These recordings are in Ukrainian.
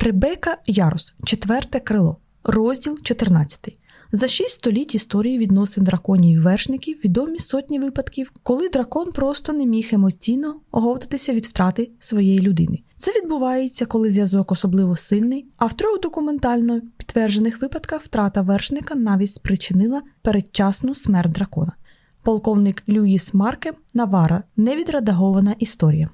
Ребека Ярос, четверте крило, розділ 14. За шість століть історії відносин драконів і вершників відомі сотні випадків, коли дракон просто не міг емоційно оговтатися від втрати своєї людини. Це відбувається, коли зв'язок особливо сильний, а в трьох документально підтверджених випадках втрата вершника навіть спричинила передчасну смерть дракона. Полковник Люїс Марке Навара невідредагована історія.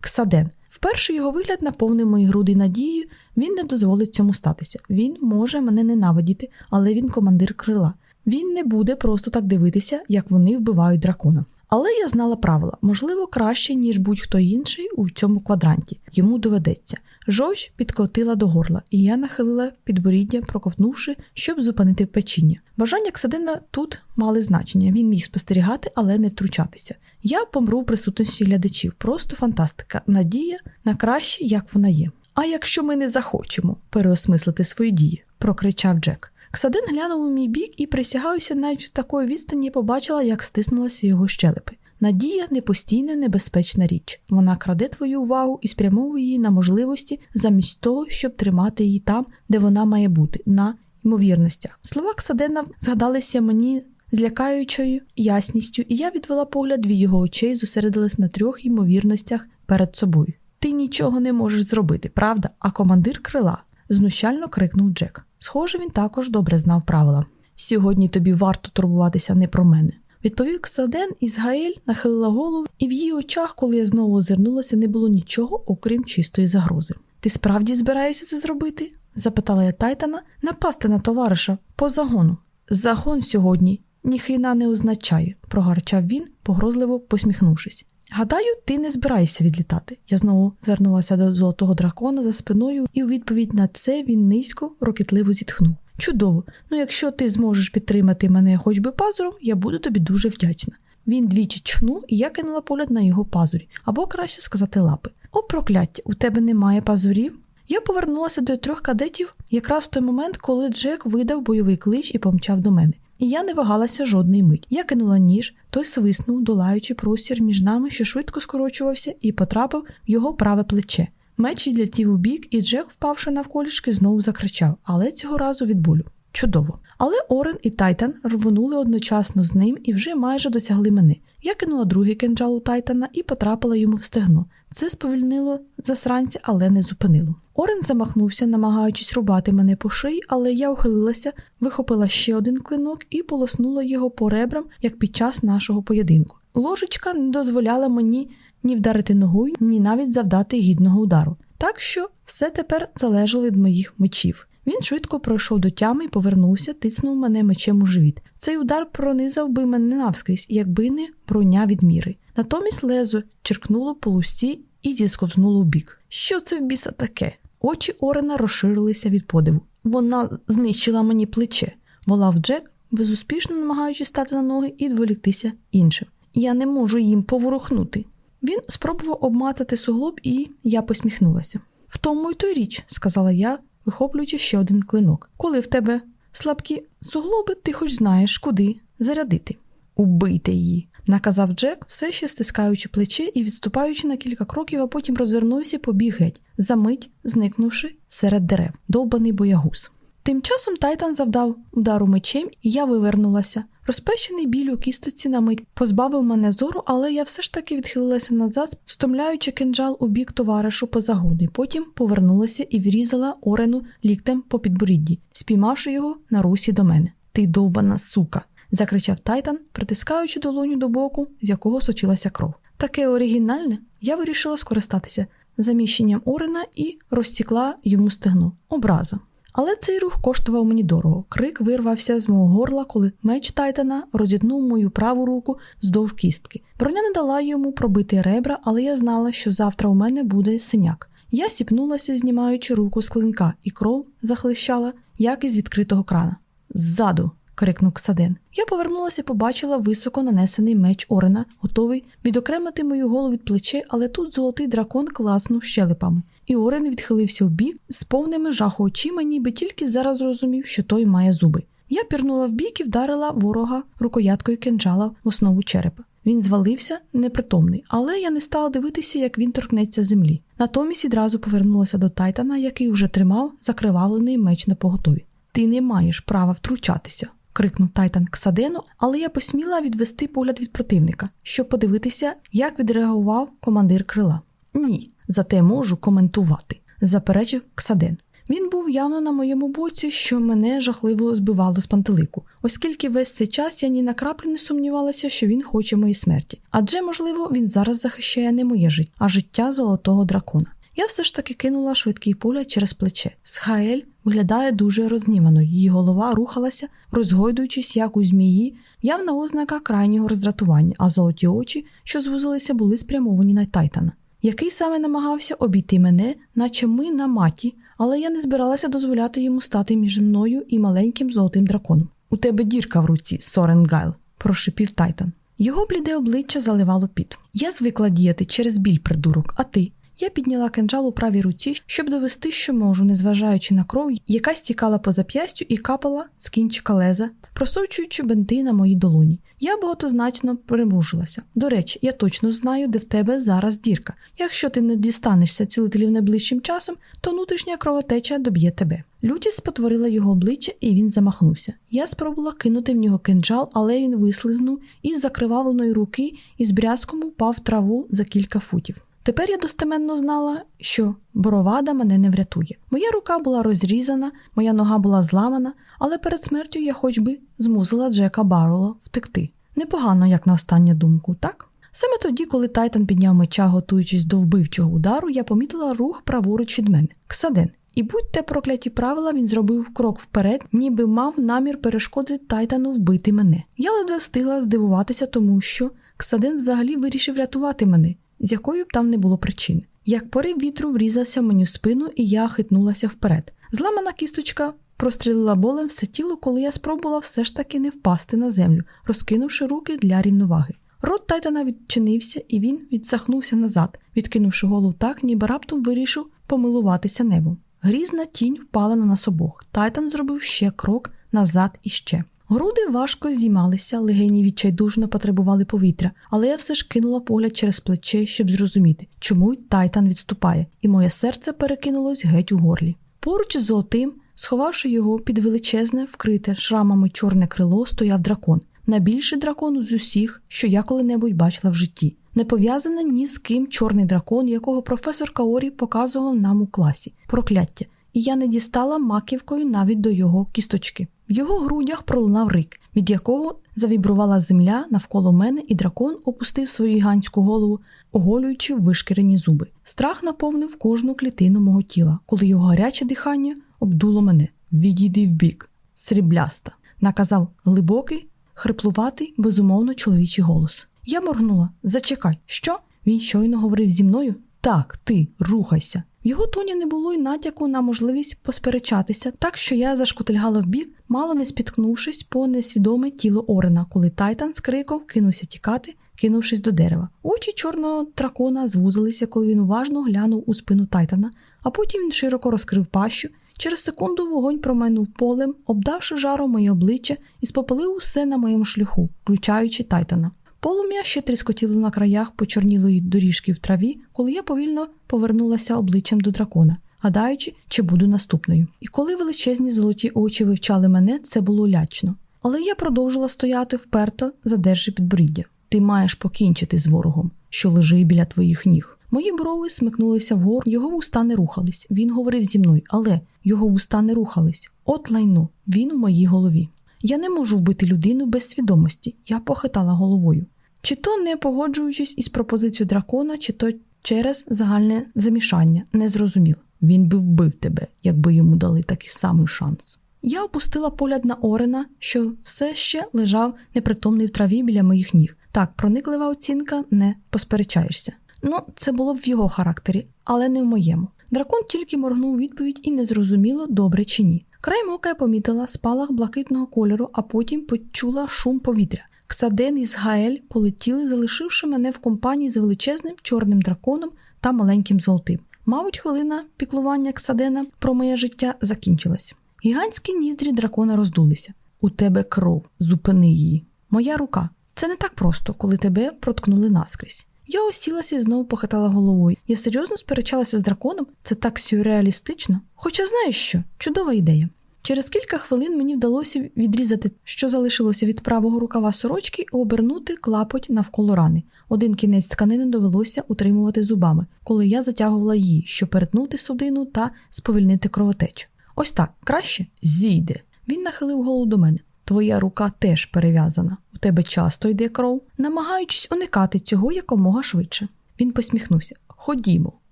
Ксаден Вперше його вигляд наповнив мої груди надією, він не дозволить цьому статися. Він може мене ненавидіти, але він командир крила. Він не буде просто так дивитися, як вони вбивають дракона. Але я знала правила, можливо, краще, ніж будь-хто інший у цьому квадранті. Йому доведеться. Жовч підкотила до горла, і я нахилила підборіддя, проковтнувши, щоб зупинити печіння. Бажання Ксадина тут мали значення. Він міг спостерігати, але не втручатися. Я помру в присутності глядачів. Просто фантастика, надія на краще, як вона є. А якщо ми не захочемо переосмислити свої дії, прокричав Джек. Ксадин глянув у мій бік і присягаюся, навіть в такої відстані побачила, як стиснулася його щелепи. Надія непостійна, небезпечна річ. Вона краде твою увагу і спрямовує її на можливості замість того, щоб тримати її там, де вона має бути, на ймовірностях. Слова Ксадена згадалися мені з лякаючою ясністю, і я відвела погляд від його очей, зосередилась на трьох ймовірностях перед собою. Ти нічого не можеш зробити, правда? А командир крила знущально крикнув Джек. Схоже, він також добре знав правила. Сьогодні тобі варто турбуватися не про мене. Відповів Ксаден, і Згаель нахилила голову, і в її очах, коли я знову озирнулася, не було нічого, окрім чистої загрози. Ти справді збираєшся це зробити? запитала я Тайтана, напасти на товариша по загону. Загон сьогодні ніхріна не означає, прогарчав він, погрозливо посміхнувшись. Гадаю, ти не збираєшся відлітати. Я знову звернулася до золотого дракона за спиною, і у відповідь на це він низько, рокітливо зітхнув. Чудово, ну якщо ти зможеш підтримати мене хоч би пазуром, я буду тобі дуже вдячна. Він двічі чхнув, і я кинула погляд на його пазурі, або краще сказати лапи. О, прокляття, у тебе немає пазурів? Я повернулася до трьох кадетів якраз в той момент, коли Джек видав бойовий клич і помчав до мене. І я не вагалася жодної мить. Я кинула ніж, той свиснув, долаючи простір між нами, що швидко скорочувався, і потрапив в його праве плече. Меч відлетів у бік, і Джек, впавши навколішки, знову закричав, але цього разу від болю. Чудово. Але Орен і Тайтан рвонули одночасно з ним і вже майже досягли мене. Я кинула другий кинджал у Тайтана і потрапила йому в стегно. Це сповільнило засранця, але не зупинило. Орен замахнувся, намагаючись рубати мене по шиї, але я ухилилася, вихопила ще один клинок і полоснула його по ребрам, як під час нашого поєдинку. Ложечка не дозволяла мені ні вдарити ногою, ні навіть завдати гідного удару. Так що все тепер залежало від моїх мечів. Він швидко пройшов до тями і повернувся, тицнув мене мечем у живіт. Цей удар пронизав би мене навскрізь, якби не броня від міри. Натомість лезо черкнуло по лусці і зісковзнуло в бік. Що це в біса таке? Очі Орена розширилися від подиву. Вона знищила мені плече, волав Джек, безуспішно намагаючись стати на ноги і відволіктися іншим. Я не можу їм поворухнути. Він спробував обмацати суглоб, і я посміхнулася. В тому й той річ, сказала я, вихоплюючи ще один клинок. Коли в тебе слабкі суглоби, ти хоч знаєш, куди зарядити. Убийте її, наказав Джек, все ще стискаючи плече і відступаючи на кілька кроків, а потім розвернувся і побіг геть, за мить зникнувши серед дерев, довбаний боягуз. Тим часом Тайтан завдав удару мечем, і я вивернулася. Розпещений біль у кістоці на мить позбавив мене зору, але я все ж таки відхилилася назад, стомляючи кинджал у бік товаришу по загону. Потім повернулася і врізала Орену ліктем по підборідді, спіймавши його на русі до мене. Ти довбана сука! закричав Тайтан, притискаючи долоню до боку, з якого сочилася кров. Таке оригінальне, я вирішила скористатися заміщенням Орена і розтікла йому стегно. Образа. Але цей рух коштував мені дорого. Крик вирвався з мого горла, коли меч Тайтана розітнув мою праву руку здовж кістки. Броня не дала йому пробити ребра, але я знала, що завтра у мене буде синяк. Я сіпнулася, знімаючи руку з клинка, і кров захлищала, як із відкритого крана. Ззаду крикнув Ксаден. Я повернулася і побачила високо нанесений меч Орена, готовий відокремити мою голову від плечей, але тут золотий дракон класнув щелепами, і Орен відхилився в бік з повними жаху очима, ніби тільки зараз зрозумів, що той має зуби. Я пірнула в бік і вдарила ворога рукояткою кинджала в основу черепа. Він звалився непритомний, але я не стала дивитися, як він торкнеться землі. Натомість відразу повернулася до Тайтана, який уже тримав закривавлений меч на поготові. Ти не маєш права втручатися, крикнув Тайтан Ксадену, але я посміла відвести погляд від противника, щоб подивитися, як відреагував командир крила. Ні, зате можу коментувати, заперечив Ксаден. Він був явно на моєму боці, що мене жахливо збивало з пантелику, оскільки весь цей час я ні на краплю не сумнівалася, що він хоче моєї смерті. Адже, можливо, він зараз захищає не моє життя, а життя золотого дракона. Я все ж таки кинула швидкий погляд через плече. Схаель виглядає дуже рознімано, її голова рухалася, розгойдуючись, як у змії, явна ознака крайнього роздратування, а золоті очі, що звузилися, були спрямовані на Тайтана який саме намагався обійти мене, наче ми на маті, але я не збиралася дозволяти йому стати між мною і маленьким золотим драконом. У тебе дірка в руці, Соренгайл, прошипів Тайнан. Його бліде обличчя заливало піт. Я звикла діяти через біль придурок, а ти. Я підняла кинджал у правій руці, щоб довести, що можу, незважаючи на кров, яка стікала по зап'ястю і капала з кінчика леза, просочуючи бинти на моїй долоні. Я багатозначно примружилася. До речі, я точно знаю, де в тебе зараз дірка. Якщо ти не дістанешся цілителів найближчим часом, то внутрішня кровотеча доб'є тебе. Лютість спотворила його обличчя, і він замахнувся. Я спробувала кинути в нього кинджал, але він вислизнув із закривавленої руки і з брязком упав в траву за кілька футів. Тепер я достеменно знала, що боровада мене не врятує. Моя рука була розрізана, моя нога була зламана, але перед смертю я хоч би змусила Джека Баррела втекти. Непогано, як на останню думку, так? Саме тоді, коли Тайтан підняв меча, готуючись до вбивчого удару, я помітила рух праворуч від мене. Ксаден. І будь-те прокляті правила, він зробив крок вперед, ніби мав намір перешкодити Тайтану вбити мене. Я ледве встигла здивуватися, тому що Ксаден взагалі вирішив рятувати мене з якою б там не було причин. Як порив вітру врізався в мені спину, і я хитнулася вперед. Зламана кісточка прострілила болем все тіло, коли я спробувала все ж таки не впасти на землю, розкинувши руки для рівноваги. Рот Тайтана відчинився, і він відсахнувся назад, відкинувши голову так, ніби раптом вирішив помилуватися небом. Грізна тінь впала на нас обох. Тайтан зробив ще крок назад і ще. Груди важко здіймалися, легені відчайдушно потребували повітря, але я все ж кинула погляд через плече, щоб зрозуміти, чому Тайтан відступає, і моє серце перекинулось геть у горлі. Поруч з золотим, сховавши його під величезне, вкрите шрамами чорне крило, стояв дракон, найбільший дракон з усіх, що я коли-небудь бачила в житті. Не пов'язаний ні з ким чорний дракон, якого професор Каорі показував нам у класі, прокляття, і я не дістала маківкою навіть до його кісточки. В його грудях пролунав рик, від якого завібрувала земля навколо мене, і дракон опустив свою гігантську голову, оголюючи вишкірені зуби. Страх наповнив кожну клітину мого тіла, коли його гаряче дихання обдуло мене. Відійди вбік, срібляста, наказав глибокий, хриплуватий, безумовно чоловічий голос. Я моргнула. Зачекай, що? Він щойно говорив зі мною? Так, ти, рухайся. В його тоні не було й натяку на можливість посперечатися, так що я зашкутильгала вбік, мало не спіткнувшись по несвідоме тіло Орена, коли Тайтан з криком кинувся тікати, кинувшись до дерева. Очі чорного дракона звузилися, коли він уважно глянув у спину Тайтана, а потім він широко розкрив пащу. Через секунду вогонь промайнув полем, обдавши жаром моє обличчя і спопалив усе на моєму шляху, включаючи Тайтана. Полум'я ще тріскотіло на краях почорнілої доріжки в траві, коли я повільно повернулася обличчям до дракона, гадаючи, чи буду наступною. І коли величезні золоті очі вивчали мене, це було лячно. Але я продовжила стояти вперто, задержи підборіддя. Ти маєш покінчити з ворогом, що лежить біля твоїх ніг. Мої брови смикнулися вгору, його вуста не рухались. Він говорив зі мною, але його вуста не рухались. От лайно, він у моїй голові. Я не можу вбити людину без свідомості, я похитала головою. Чи то не погоджуючись із пропозицією дракона, чи то через загальне замішання, не зрозумів. Він би вбив тебе, якби йому дали такий самий шанс. Я опустила погляд на Орена, що все ще лежав непритомний в траві біля моїх ніг. Так, прониклива оцінка, не посперечаєшся. Ну, це було б в його характері, але не в моєму. Дракон тільки моргнув відповідь і не зрозуміло, добре чи ні. Край ока я помітила спалах блакитного кольору, а потім почула шум повітря. Ксаден і Згаель полетіли, залишивши мене в компанії з величезним чорним драконом та маленьким золотим. Мабуть, хвилина піклування Ксадена про моє життя закінчилась. Гігантські ніздрі дракона роздулися. У тебе кров, зупини її. Моя рука. Це не так просто, коли тебе проткнули наскрізь. Я осілася і знову похитала головою. Я серйозно сперечалася з драконом, це так сюрреалістично. Хоча знаєш що, чудова ідея. Через кілька хвилин мені вдалося відрізати, що залишилося від правого рукава сорочки, і обернути клапоть навколо рани. Один кінець тканини довелося утримувати зубами, коли я затягувала її, щоб перетнути судину та сповільнити кровотечу. Ось так краще зійде. Він нахилив голову до мене. Твоя рука теж перев'язана. У тебе часто йде кров, намагаючись уникати цього якомога швидше. Він посміхнувся. Ходімо,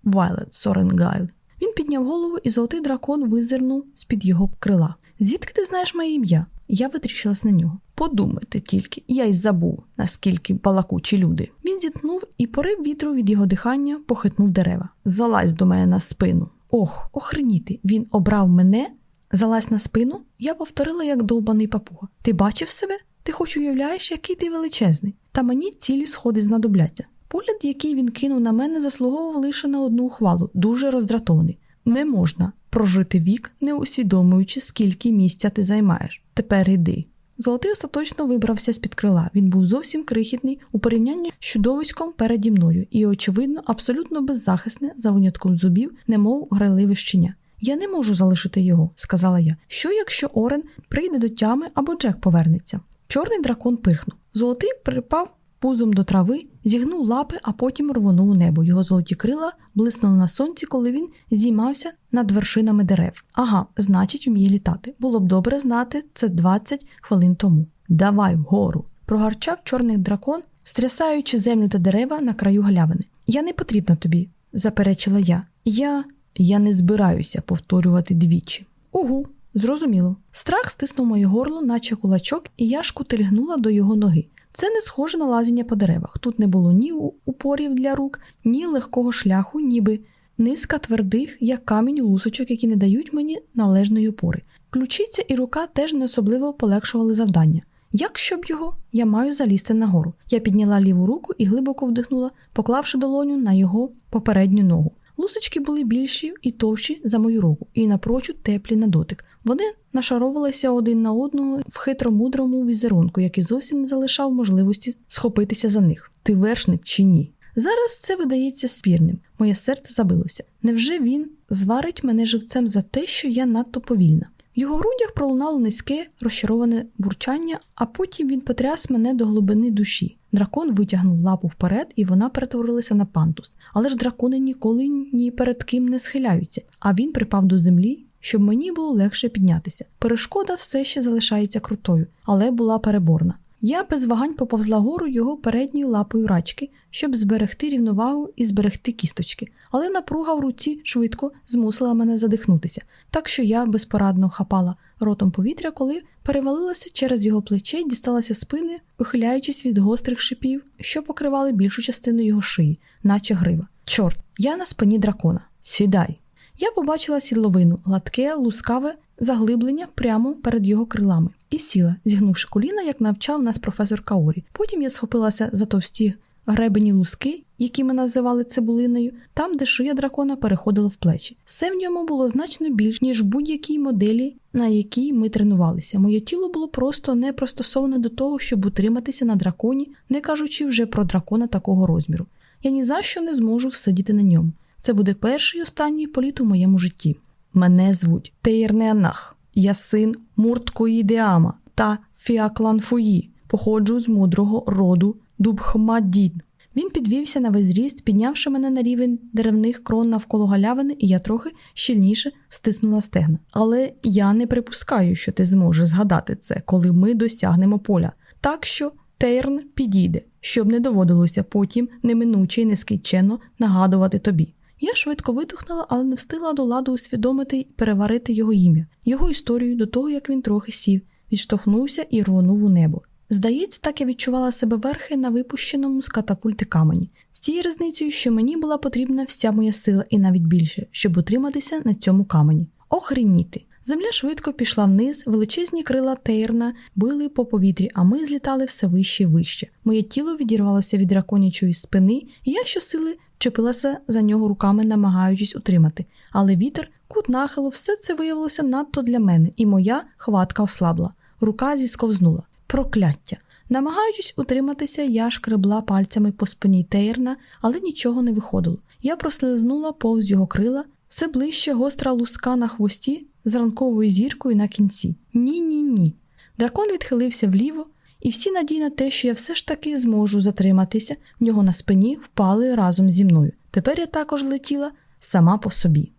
Вайлет Соренгайл. Він підняв голову, і золотий дракон визирнув з-під його крила. Звідки ти знаєш моє ім'я? Я витріщилась на нього. Подумайте тільки, я й забув, наскільки балакучі люди. Він зітхнув і порив вітру від його дихання похитнув дерева. Залазь до мене на спину. Ох, охреніти, він обрав мене. Залазь на спину, я повторила, як довбаний папуга. Ти бачив себе? Ти хоч уявляєш, який ти величезний. Та мені цілі сходи знадобляться. Погляд, який він кинув на мене, заслуговував лише на одну ухвалу, дуже роздратований. Не можна прожити вік, не усвідомлюючи, скільки місця ти займаєш. Тепер іди. Золотий остаточно вибрався з під крила. Він був зовсім крихітний у порівнянні з чудовиськом переді мною і, очевидно, абсолютно беззахисне за винятком зубів, немов грайливе щеня. Я не можу залишити його, сказала я. Що якщо Орен прийде до тями або Джек повернеться? Чорний дракон пирхнув. Золотий припав пузом до трави, зігнув лапи, а потім рвонув у небо. Його золоті крила блиснули на сонці, коли він зіймався над вершинами дерев. Ага, значить, вміє літати. Було б добре знати це 20 хвилин тому. Давай вгору. Прогарчав чорний дракон, стрясаючи землю та дерева на краю галявини. Я не потрібна тобі, заперечила я. Я. Я не збираюся повторювати двічі. Угу, зрозуміло. Страх стиснув моє горло, наче кулачок, і я шкутильгнула до його ноги. Це не схоже на лазіння по деревах. Тут не було ні упорів для рук, ні легкого шляху, ніби низка твердих, як камінь лусочок, які не дають мені належної опори. Ключиця і рука теж не особливо полегшували завдання. Як щоб його, я маю залізти нагору. Я підняла ліву руку і глибоко вдихнула, поклавши долоню на його попередню ногу. Лусочки були більші і товщі за мою руку, і напрочуд теплі на дотик. Вони нашаровувалися один на одного в хитромудрому візерунку, який зовсім не залишав можливості схопитися за них. Ти вершник чи ні? Зараз це видається спірним. Моє серце забилося. Невже він зварить мене живцем за те, що я надто повільна? Його грудях пролунало низьке, розчароване бурчання, а потім він потряс мене до глибини душі. Дракон витягнув лапу вперед, і вона перетворилася на пантус. Але ж дракони ніколи ні перед ким не схиляються, а він припав до землі, щоб мені було легше піднятися. Перешкода все ще залишається крутою, але була переборна. Я без вагань поповзла гору його передньою лапою рачки, щоб зберегти рівновагу і зберегти кісточки, але напруга в руці швидко змусила мене задихнутися, так що я безпорадно хапала ротом повітря, коли перевалилася через його плече і дісталася спини, ухиляючись від гострих шипів, що покривали більшу частину його шиї, наче грива. Чорт, я на спині дракона. Сідай. Я побачила сідловину, гладке, лускаве заглиблення прямо перед його крилами, і сіла, зігнувши коліна, як навчав нас професор Каорі. Потім я схопилася за товсті гребені луски, які ми називали цибулиною, там, де шия дракона переходила в плечі. Все в ньому було значно більш, ніж будь-якій моделі, на якій ми тренувалися. Моє тіло було просто не пристосоване до того, щоб утриматися на драконі, не кажучи вже про дракона такого розміру. Я ні за що не зможу всидіти на ньому. Це буде перший і останній політ у моєму житті. Мене звуть Тейрнеанах. Я син Мурткої Деама та Фіакланфуї. Походжу з мудрого роду Дубхмадін. Він підвівся на весь зріст, піднявши мене на рівень деревних крон навколо галявини, і я трохи щільніше стиснула стегна. Але я не припускаю, що ти зможеш згадати це, коли ми досягнемо поля. Так що Тейрн підійде, щоб не доводилося потім неминуче й нескінченно нагадувати тобі. Я швидко видухнула, але не встигла до ладу усвідомити і переварити його ім'я, його історію до того, як він трохи сів, відштовхнувся і рвонув у небо. Здається, так я відчувала себе верхи на випущеному з катапульти камені, з тією різницею, що мені була потрібна вся моя сила і навіть більше, щоб утриматися на цьому камені. Охреніти! Земля швидко пішла вниз, величезні крила Тейрна били по повітрі, а ми злітали все вище і вище. Моє тіло відірвалося від драконячої спини, і я щосили чепилася за нього руками, намагаючись утримати. Але вітер, кут нахилу, все це виявилося надто для мене, і моя хватка ослабла. Рука зісковзнула. Прокляття. Намагаючись утриматися, я шкребла пальцями по спині Тейрна, але нічого не виходило. Я прослизнула повз його крила, все ближче гостра луска на хвості з ранковою зіркою на кінці. Ні, ні, ні. Дракон відхилився вліво, і всі надії на те, що я все ж таки зможу затриматися, в нього на спині впали разом зі мною. Тепер я також летіла сама по собі.